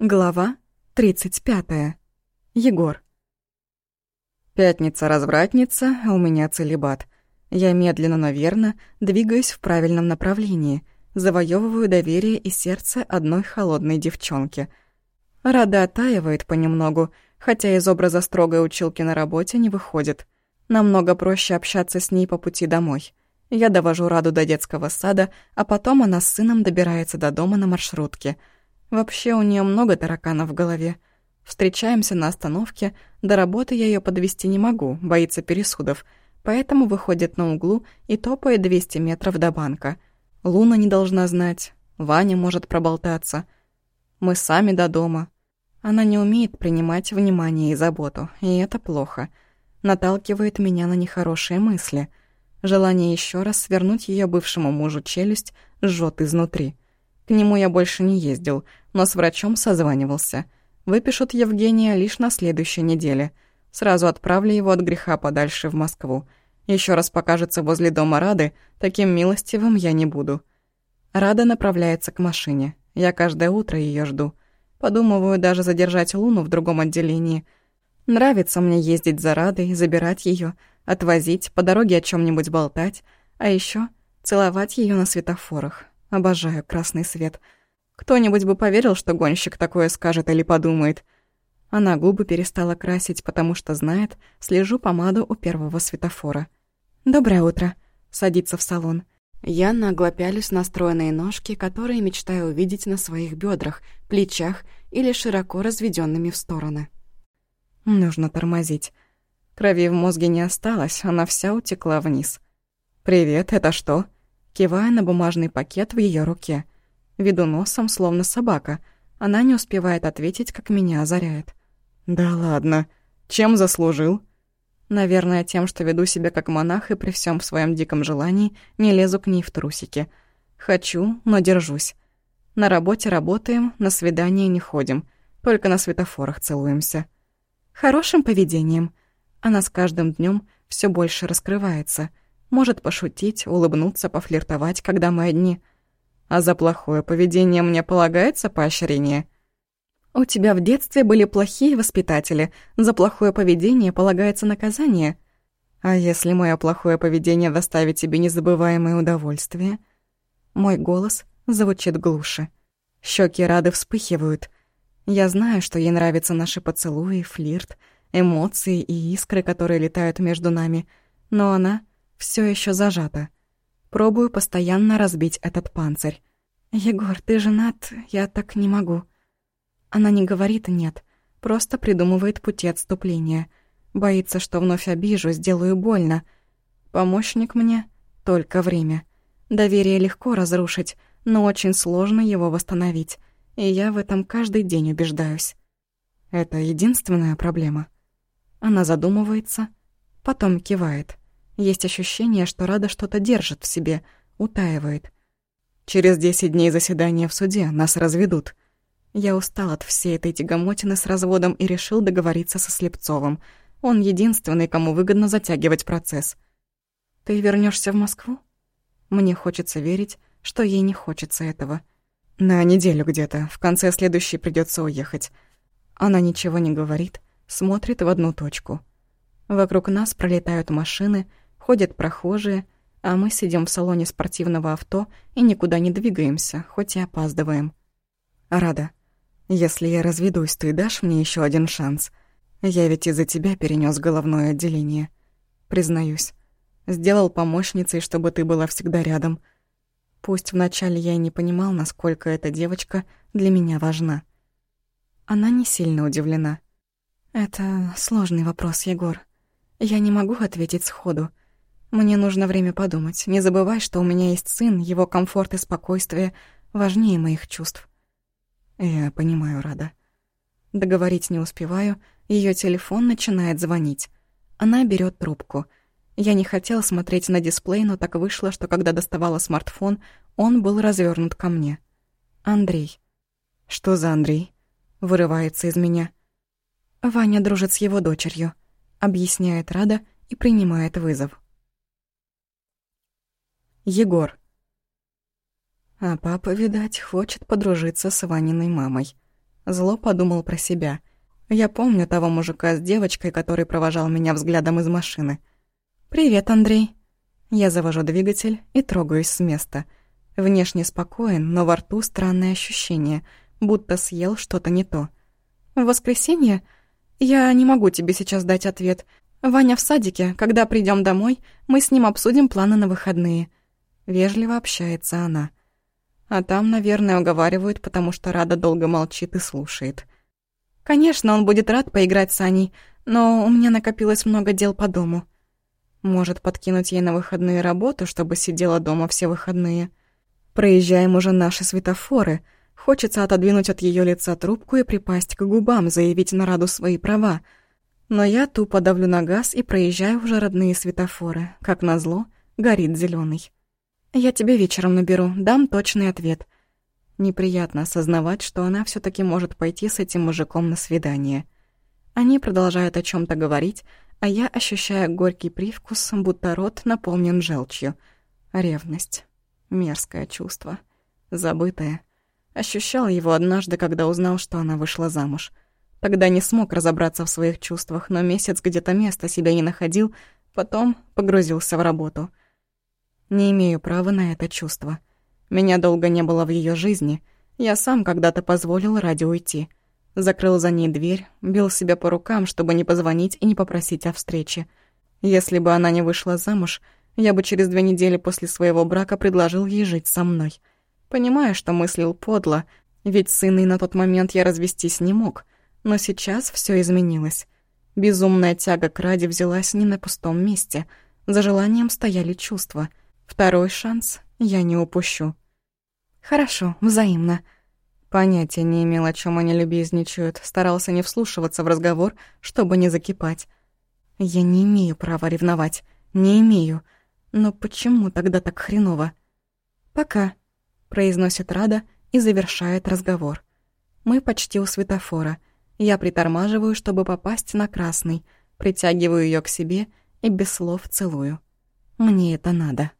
Глава 35. Егор. Пятница-развратница, а у меня целебат. Я медленно, но верно двигаюсь в правильном направлении, завоевываю доверие и сердце одной холодной девчонки. Рада оттаивает понемногу, хотя из образа строгой училки на работе не выходит. Намного проще общаться с ней по пути домой. Я довожу Раду до детского сада, а потом она с сыном добирается до дома на маршрутке — Вообще у нее много тараканов в голове. Встречаемся на остановке, до работы я ее подвести не могу, боится пересудов, поэтому выходит на углу и топает 200 метров до банка. Луна не должна знать, Ваня может проболтаться. Мы сами до дома. Она не умеет принимать внимание и заботу, и это плохо. Наталкивает меня на нехорошие мысли. Желание еще раз свернуть ее бывшему мужу челюсть жжет изнутри. К нему я больше не ездил, но с врачом созванивался. Выпишут Евгения лишь на следующей неделе. Сразу отправлю его от греха подальше в Москву. Еще раз покажется возле дома Рады, таким милостивым я не буду. Рада направляется к машине. Я каждое утро ее жду. Подумываю даже задержать Луну в другом отделении. Нравится мне ездить за Радой, забирать ее, отвозить, по дороге о чем нибудь болтать, а еще целовать ее на светофорах. Обожаю красный свет. Кто-нибудь бы поверил, что гонщик такое скажет или подумает. Она губы перестала красить, потому что знает, слежу помаду у первого светофора. «Доброе утро», — садится в салон. Я нагло пялюсь на стройные ножки, которые мечтаю увидеть на своих бедрах, плечах или широко разведенными в стороны. Нужно тормозить. Крови в мозге не осталось, она вся утекла вниз. «Привет, это что?» Кивая на бумажный пакет в ее руке. Веду носом, словно собака. Она не успевает ответить, как меня озаряет. «Да ладно. Чем заслужил?» Наверное, тем, что веду себя как монах и при всем своем диком желании не лезу к ней в трусики. Хочу, но держусь. На работе работаем, на свидание не ходим. Только на светофорах целуемся. Хорошим поведением. Она с каждым днем все больше раскрывается — может пошутить, улыбнуться, пофлиртовать, когда мы одни. А за плохое поведение мне полагается поощрение? У тебя в детстве были плохие воспитатели. За плохое поведение полагается наказание. А если мое плохое поведение доставит тебе незабываемое удовольствие? Мой голос звучит глуше. Щеки рады вспыхивают. Я знаю, что ей нравятся наши поцелуи, флирт, эмоции и искры, которые летают между нами. Но она все еще зажата. Пробую постоянно разбить этот панцирь. «Егор, ты женат? Я так не могу». Она не говорит «нет», просто придумывает пути отступления. Боится, что вновь обижу, сделаю больно. Помощник мне — только время. Доверие легко разрушить, но очень сложно его восстановить. И я в этом каждый день убеждаюсь. Это единственная проблема. Она задумывается, потом кивает. Есть ощущение, что Рада что-то держит в себе, утаивает. Через десять дней заседания в суде нас разведут. Я устал от всей этой тягомотины с разводом и решил договориться со Слепцовым. Он единственный, кому выгодно затягивать процесс. Ты вернешься в Москву? Мне хочется верить, что ей не хочется этого. На неделю где-то, в конце следующей придется уехать. Она ничего не говорит, смотрит в одну точку. Вокруг нас пролетают машины, Ходят прохожие, а мы сидим в салоне спортивного авто и никуда не двигаемся, хоть и опаздываем. Рада, если я разведусь, ты дашь мне еще один шанс? Я ведь из-за тебя перенес головное отделение. Признаюсь. Сделал помощницей, чтобы ты была всегда рядом. Пусть вначале я и не понимал, насколько эта девочка для меня важна. Она не сильно удивлена. «Это сложный вопрос, Егор. Я не могу ответить сходу. Мне нужно время подумать. Не забывай, что у меня есть сын, его комфорт и спокойствие важнее моих чувств. Я понимаю, Рада. Договорить не успеваю, ее телефон начинает звонить. Она берет трубку. Я не хотела смотреть на дисплей, но так вышло, что когда доставала смартфон, он был развернут ко мне. Андрей. Что за Андрей? Вырывается из меня. Ваня дружит с его дочерью, объясняет Рада и принимает вызов. Егор. А папа, видать, хочет подружиться с Ваниной мамой. Зло подумал про себя. Я помню того мужика с девочкой, который провожал меня взглядом из машины. «Привет, Андрей». Я завожу двигатель и трогаюсь с места. Внешне спокоен, но во рту странное ощущение, будто съел что-то не то. «В воскресенье? Я не могу тебе сейчас дать ответ. Ваня в садике. Когда придем домой, мы с ним обсудим планы на выходные». Вежливо общается она. А там, наверное, уговаривают, потому что Рада долго молчит и слушает. Конечно, он будет рад поиграть с Аней, но у меня накопилось много дел по дому. Может, подкинуть ей на выходные работу, чтобы сидела дома все выходные. Проезжаем уже наши светофоры. Хочется отодвинуть от ее лица трубку и припасть к губам, заявить на Раду свои права. Но я тупо давлю на газ и проезжаю уже родные светофоры. Как назло, горит зеленый. Я тебе вечером наберу, дам точный ответ. Неприятно осознавать, что она все таки может пойти с этим мужиком на свидание. Они продолжают о чем то говорить, а я ощущаю горький привкус, будто рот наполнен желчью. Ревность. Мерзкое чувство. Забытое. Ощущал его однажды, когда узнал, что она вышла замуж. Тогда не смог разобраться в своих чувствах, но месяц где-то места себе не находил, потом погрузился в работу — не имею права на это чувство. Меня долго не было в ее жизни. Я сам когда-то позволил ради уйти. Закрыл за ней дверь, бил себя по рукам, чтобы не позвонить и не попросить о встрече. Если бы она не вышла замуж, я бы через две недели после своего брака предложил ей жить со мной. Понимаю, что мыслил подло, ведь сына на тот момент я развестись не мог. Но сейчас все изменилось. Безумная тяга к Раде взялась не на пустом месте. За желанием стояли чувства — Второй шанс я не упущу. Хорошо, взаимно. Понятия не имел, о чем они любезничают, старался не вслушиваться в разговор, чтобы не закипать. Я не имею права ревновать, не имею. Но почему тогда так хреново? «Пока», — произносит Рада и завершает разговор. Мы почти у светофора. Я притормаживаю, чтобы попасть на красный, притягиваю ее к себе и без слов целую. Мне это надо.